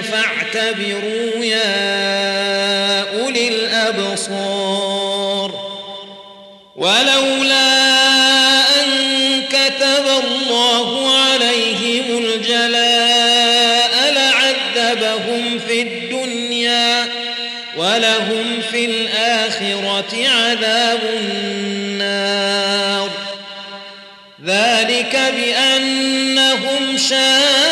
فاعتبروا يا أولي الأبصار. ولولا أن كتب الله عليهم الجلاء لعذبهم في الدنيا ولهم في الآخرة عذاب النار. ذلك بأنهم شاقوا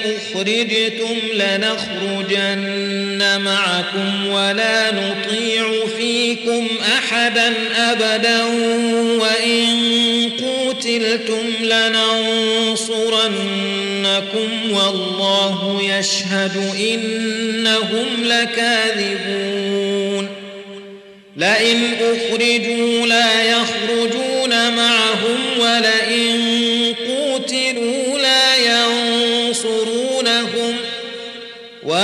أخرجتم لنخرجن معكم ولا نطيع فيكم أحدا أبدا وإن قتلتم لننصرنكم والله يشهد إنهم لكاذبون لئن أخرجوا لا يخرجون